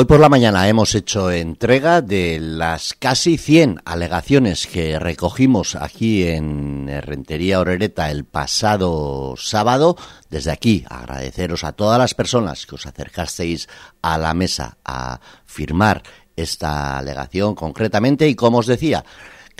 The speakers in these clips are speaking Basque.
Hoy por la mañana hemos hecho entrega de las casi 100 alegaciones que recogimos aquí en Rentería Orereta el pasado sábado. Desde aquí agradeceros a todas las personas que os acercasteis a la mesa a firmar esta alegación concretamente y como os decía,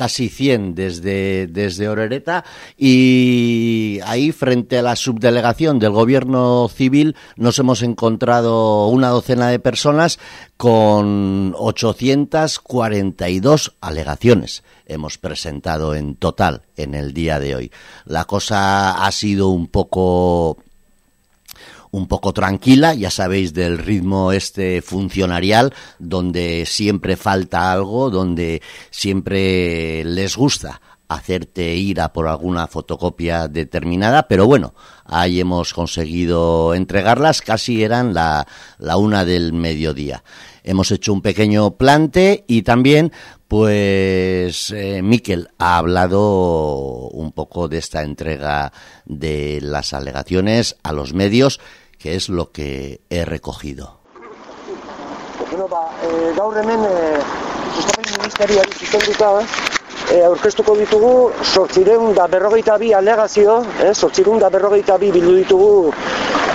casi 100 desde, desde Orereta y ahí frente a la subdelegación del gobierno civil nos hemos encontrado una docena de personas con 842 alegaciones hemos presentado en total en el día de hoy. La cosa ha sido un poco un poco tranquila, ya sabéis del ritmo este funcionarial, donde siempre falta algo, donde siempre les gusta hacerte ir a por alguna fotocopia determinada, pero bueno, ahí hemos conseguido entregarlas, casi eran la, la una del mediodía. Hemos hecho un pequeño plante y también, pues, eh, Miquel ha hablado un poco de esta entrega de las alegaciones a los medios que es lo que he recogido. Bueno, ba, e, gaur hemen e, ministeriari zuzenduta e, aurkeztuko ditugu sortzireun da berrogeita bi alegazio, e, sortzireun da berrogeita bi bildu ditugu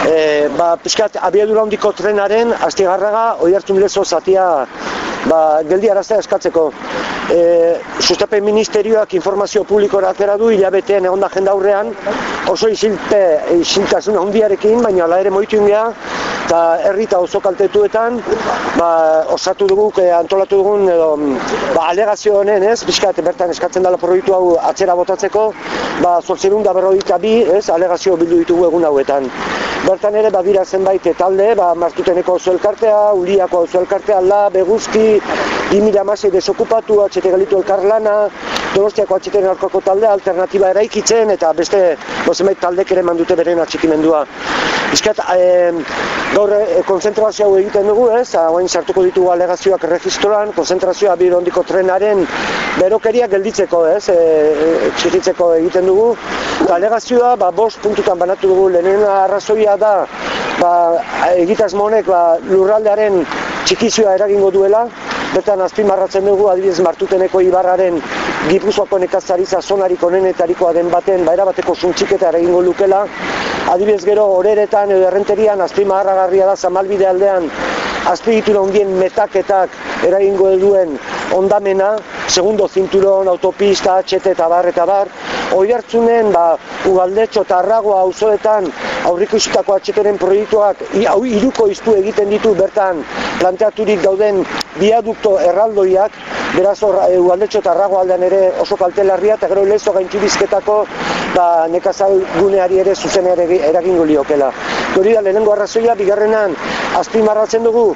e, ba, piskat abiadura hondiko trenaren astigarraga oi hartzun lezo zatia ba, geldi araztea eskatzeko. E, sustapen ministerioak informazio publikora atera du hilabetean egon da jendaurrean oso isilte, isiltasuna hundiarekin, baina ala ere moitu ingea, eta herri eta oso kaltetuetan ba, osatu dugu, e, antolatu dugun edo, ba, alegazio honen, ez, bizkat, bertan eskatzen dela proiektu hau atzera botatzeko, ba, zortzerun da berroita bi, ez, alegazio bildu ditugu egun hauetan. Bertan ere badira zenbait talde, ba, martuteneko oso elkartea, uliako oso elkartea, la, beguzki, 2000 amasei desokupatu, atxete galitu elkarlana, donostiako atxeten arkoko talde, alternatiba eraikitzen, eta beste bozenbait taldek ere mandute beren atxikimendua. Bizkat, e, gaur e, konzentrazio hau egiten dugu, ez, hain sartuko ditugu alegazioak registroan, konzentrazioa birondiko trenaren berokeria gelditzeko, ez, e, txikitzeko egiten dugu. Eta alegazioa, ba, bost puntutan banatu dugu, lehenen arrazoia da, ba, egitasmo honek ba, lurraldearen txikizioa eragingo duela, bertan azpimarratzen dugu adibidez martuteneko ibarraren Gipuzkoako nekazaritza zonarik onenetarikoa den baten, baera bateko suntxiketa eragingo lukela, adibidez gero horeretan edo errenterian azpimarragarria da zamalbide aldean azpigitura hundien metaketak eragingo duen ondamena, segundo zinturon, autopista, HT eta bar eta bar, hartzunen, ba, ugaldetxo eta arragoa auzoetan aurrikusitako atxeteren proiektuak hau iruko iztu egiten ditu bertan planteaturik dauden biadukto erraldoiak, beraz hor e, ugaldetxo eta arragoa aldean ere oso kaltelarria eta gero lezo gaintxurizketako ba, nekazal guneari ere zuzen ere eragingo liokela. Hori da lehenengo arrazoia, bigarrenan azpimarratzen dugu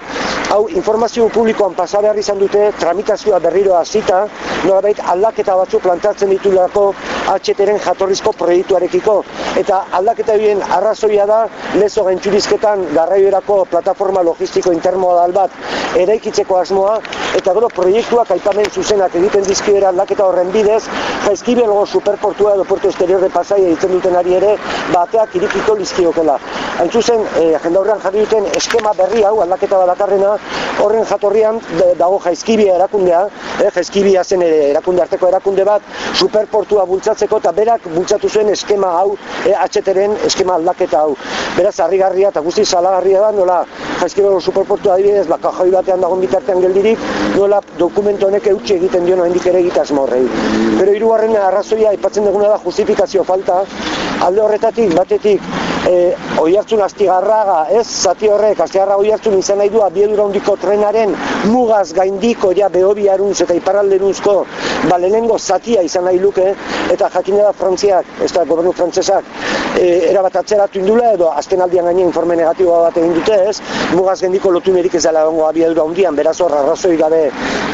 hau informazio publikoan pasa behar izan dute tramitazioa berriro hasita, nolabait aldaketa batzuk plantatzen ditulako HTren jatorrizko proiektuarekiko eta aldaketa bien arrazoia da lezo gaintxurizketan garraioerako plataforma logistiko intermodal bat eraikitzeko asmoa eta gero proiektuak aipamen zuzenak egiten dizkiera aldaketa horren bidez jaizkibelgo superportua edo puerto exterior de pasaia egiten duten ari ere bateak irikiko lizkiokela. Hain zuzen, eh, agenda horrean jarri duten eskema berri hau aldaketa badakarrena horren jatorrian dago jaizkibia erakundea, eh, jaizkibia zen ere erakunde arteko erakunde bat, superportua bultzatzeko eta berak bultzatu zuen eskema hau, eh, atxeteren eskema aldaketa hau. Beraz, harrigarria eta guzti salagarria da, nola jaizkibia superportua adibidez, baka joi batean dagoen bitartean geldirik, nola dokumentu honek eutxe egiten dio hendik ere egitasmo horrei. Pero hirugarren arrazoia aipatzen duguna da justifikazio falta, alde horretatik, batetik, e, oi hartzun astigarraga, ez, zati horrek, astigarra oi hartzun izan nahi du abiedura hondiko trenaren mugaz gaindiko ja behobiaruntz eta iparalderunzko ba lehenengo zatia izan nahi luke, eta jakine da frantziak, ez da gobernu frantzesak, e, erabat atzeratu indula edo azken aldian gaine informe negatiboa bat egin dute ez, mugaz gaindiko lotu merik ez dela gongo abiedura hondian, beraz hor arrazoi gabe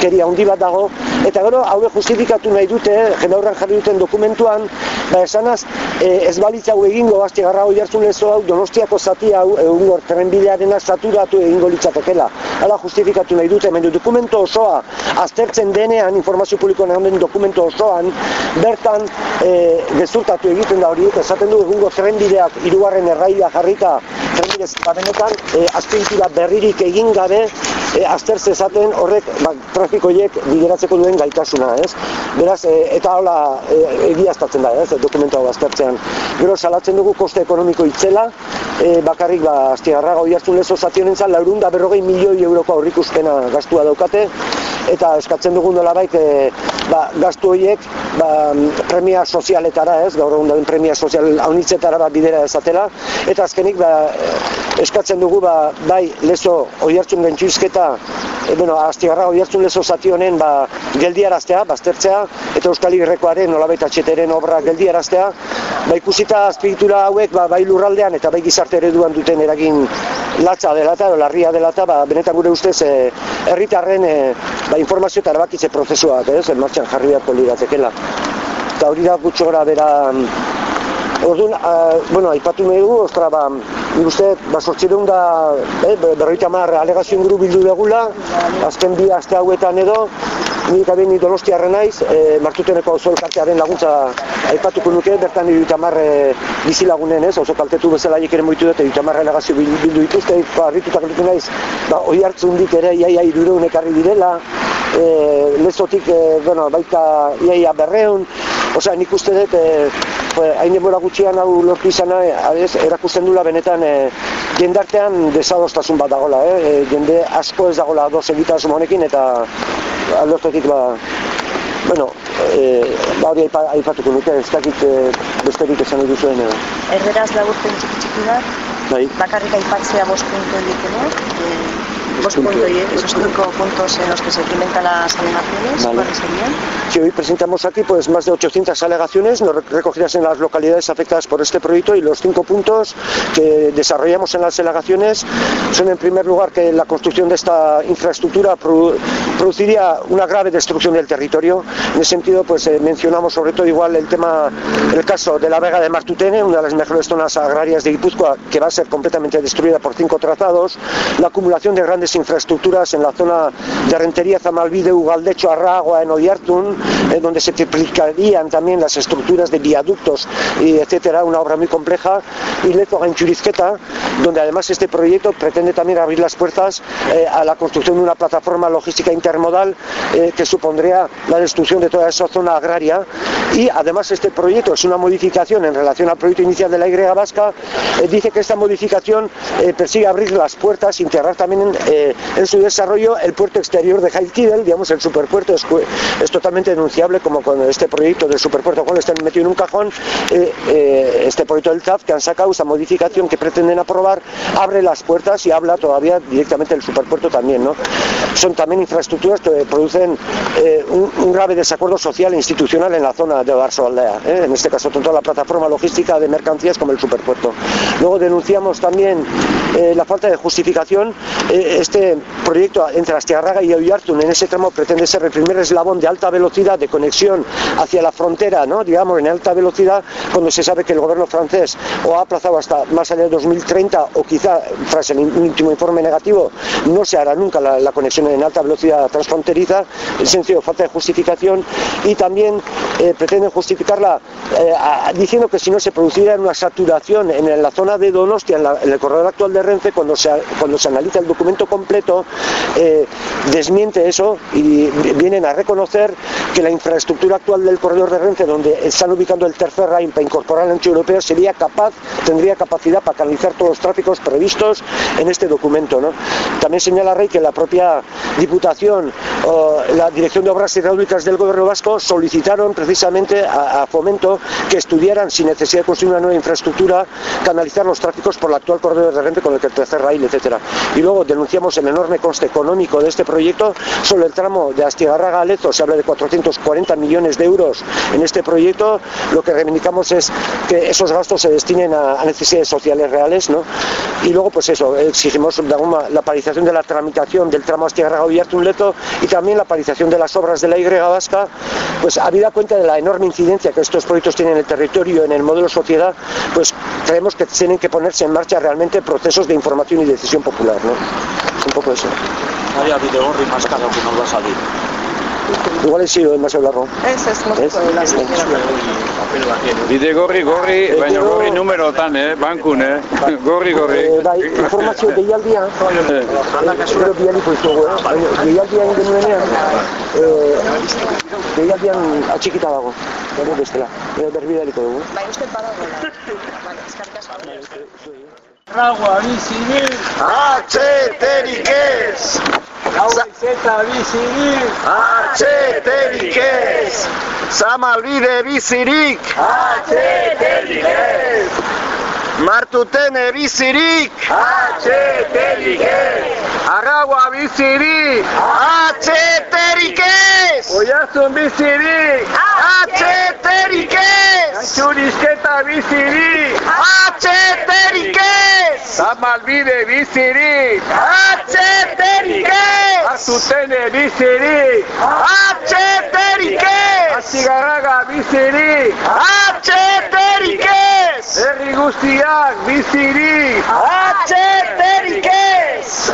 keria hondi bat dago, eta gero haue justifikatu nahi dute, jendaurran jarri duten dokumentuan, ba esanaz, e, ez balitza hau egingo, astigarra hoi hartzun lezo hau, donostiako zati hau, egun trenbidearena saturatu egingo litzatekela. Hala justifikatu nahi dute, hemen dokumento osoa, aztertzen denean, informazio publikoan egon den dokumento osoan, bertan e, gezurtatu egiten da hori, esaten du egungo trenbideak irugarren erraia jarrita, trenbidez babenetan, e, berririk egin gabe, e, azter zezaten horrek ba, trafikoiek bideratzeko duen gaitasuna, ez? Beraz, e, eta hola e, egiaztatzen da, ez, dokumentu hau aztertzean. Gero salatzen dugu koste ekonomiko itzela, e, bakarrik ba, astigarra gau jartzen lezo zationen zan, laurun da berrogei milioi euroko aurrikuspena gastua daukate, eta eskatzen dugu nola baik, e, ba, gastu horiek ba, premia sozialetara, ez, gaur egun dauden premia sozial haunitzetara ba, bidera ezatela, eta azkenik ba, eskatzen dugu ba, bai lezo oi hartzun gentsuizketa, e, bueno, astigarra oi hartzun lezo zati honen ba, geldiaraztea, baztertzea, eta Euskal Herrekoaren nolabait atxeteren obra geldiaraztea, ba, ikusita azpigitura hauek ba, bai lurraldean eta bai gizarte ereduan duten eragin latza dela eta larria dela eta ba, benetan gure ustez e, herritarren e, ba, informazio eta erabakitze prozesuak, ez, martxan jarri beharko liratekela. Eta hori da gutxo gara bera Orduan, uh, bueno, aipatu nahi dugu, ostra, ba, nik uste, ba, sortzireun da, eh, berroita mar, alegazioen guru bildu degula, azken bi aste hauetan edo, nik abin ni donostiarren naiz, e, martuteneko oso elkartearen laguntza aipatuko nuke, bertan iruita mar e, bizilagunen ez, oso kaltetu bezala ere moitu dut, iruita mar alegazio bildu dituzte, harritutak ba, naiz, ba, oi hartzundik ere, iaia irureun ekarri direla, e, lezotik, e, bueno, baita iaia berreun, Osea, nik uste dut, e, hain denbora gutxian hau lortu izana, adez, erakusten dula benetan e, jendartean desadostasun bat dagola, eh? E, jende asko ez dagola doz egitasun honekin eta aldoztetik ba, bueno, e, hori aipatuko nuke, ez dakit e, besterik esan dut zuen. E. Erderaz laburten txiki txiki bat, bai. bakarrik aipatzea bost puntu egitenek, e, Dos puntos, esos cinco puntos en los que se implementan las alegaciones, vale. ¿cuáles serían? Sí, hoy presentamos aquí pues más de 800 alegaciones recogidas en las localidades afectadas por este proyecto y los cinco puntos que desarrollamos en las alegaciones son en primer lugar que la construcción de esta infraestructura produciría una grave destrucción del territorio. En ese sentido pues eh, mencionamos sobre todo igual el tema, el caso de la Vega de Martutene, una de las mejores zonas agrarias de Guipúzcoa que va a ser completamente destruida por cinco trazados, la acumulación de grandes infraestructuras en la zona de Rentería, Zamalvide, Ugaldecho, Arragua, en Oyartun, eh, donde se triplicarían también las estructuras de viaductos, y etcétera, una obra muy compleja, y Lezo en Churizqueta, donde además este proyecto pretende también abrir las puertas eh, a la construcción de una plataforma logística intermodal eh, que supondría la destrucción de toda esa zona agraria, y además este proyecto es una modificación en relación al proyecto inicial de la Y vasca, dice que esta modificación persigue abrir las puertas, integrar también eh, en su desarrollo el puerto exterior de Haikidel, digamos el superpuerto es, totalmente denunciable como con este proyecto del superpuerto cual está metido en un cajón, eh, eh, este proyecto del TAF que han sacado esa modificación que pretenden aprobar abre las puertas y habla todavía directamente del superpuerto también, ¿no? Son también infraestructuras que producen un, grave desacuerdo social e institucional en la zona de Barso Aldea, en este caso tanto la plataforma logística de mercancías como el superpuerto. Luego denunciamos también la falta de justificación este proyecto entre Astigarraga y Oyartun en ese tramo pretende ser el primer eslabón de alta velocidad de conexión hacia la frontera, digamos en alta velocidad, cuando se sabe que el gobierno francés o ha aplazado hasta más allá de 2030 o quizá tras el último informe negativo no se hará nunca la, conexión en alta velocidad transfronteriza, el sencillo falta de justificación y también eh, pretenden justificarla eh, diciendo que si no se produciera una saturación en la zona de Donostia, en, el corredor actual de Renfe, cuando se analiza el documento completo eh, desmiente eso y vienen a reconocer que la infraestructura actual del corredor de Renfe, donde están ubicando el tercer RAIN para incorporar el ancho europeo, sería capaz, tendría capacidad para canalizar todos los tráficos previstos en este documento. También señala Rey que la propia Diputación la Dirección de Obras Hidráulicas del Gobierno Vasco solicitaron precisamente a, Fomento que estudiaran sin necesidad de construir una nueva infraestructura, canalizar los tráficos por el actual corredor de Renfe con el tercer rail, etcétera. Y luego denunciamos el enorme coste económico de este proyecto. Solo el tramo de Astigarraga a Lezo se habla de 440 millones de euros en este proyecto. Lo que reivindicamos es que esos gastos se destinen a, necesidades sociales reales. ¿no? Y luego, pues eso, exigimos la paralización de la tramitación del tramo Astigarraga un Lezo y también la paralización de las obras de la Y vasca, pues habida cuenta de la enorme incidencia que estos proyectos tienen en el territorio, en el modelo sociedad, pues creemos que tienen que ponerse en marcha realmente procesos de información y decisión popular. ¿no? un poco eso. Vaya video más caro que nos va a salir. Igual he sido demasiado largo. Ez, ez, moztuko dela. Bide gorri, gorri, baina gorri numerotan, eh, bankun, eh, gorri, gorri. Eh, bai, informazio deialdia, gero bialiko izugu, eh? baina deialdia egin genuenean, eh, deialdian atxikita dago, baina bestela, eh, berbidaliko dugu. Bai, uste badagoela. Bai, eskarrik asko. Agua bizirik, Atxeterik ez! Eta bizirik, Atxeterik ez! Zamalbide bizirik! atxeterik ez, Martutene bizirik! atxeterik ez, Arraua bizirik! Atxeterik ez! oiazun bizirik, Atxeterik ez! txurizketa bizirik, Atxeterik ez! zamalbide bizirik, Atxeterik ez! Azutene bizirik, Atxeterik ez! azigarraga bizirik, Atxeterik ez! herri guztiak bizirik, Atxeterik ez!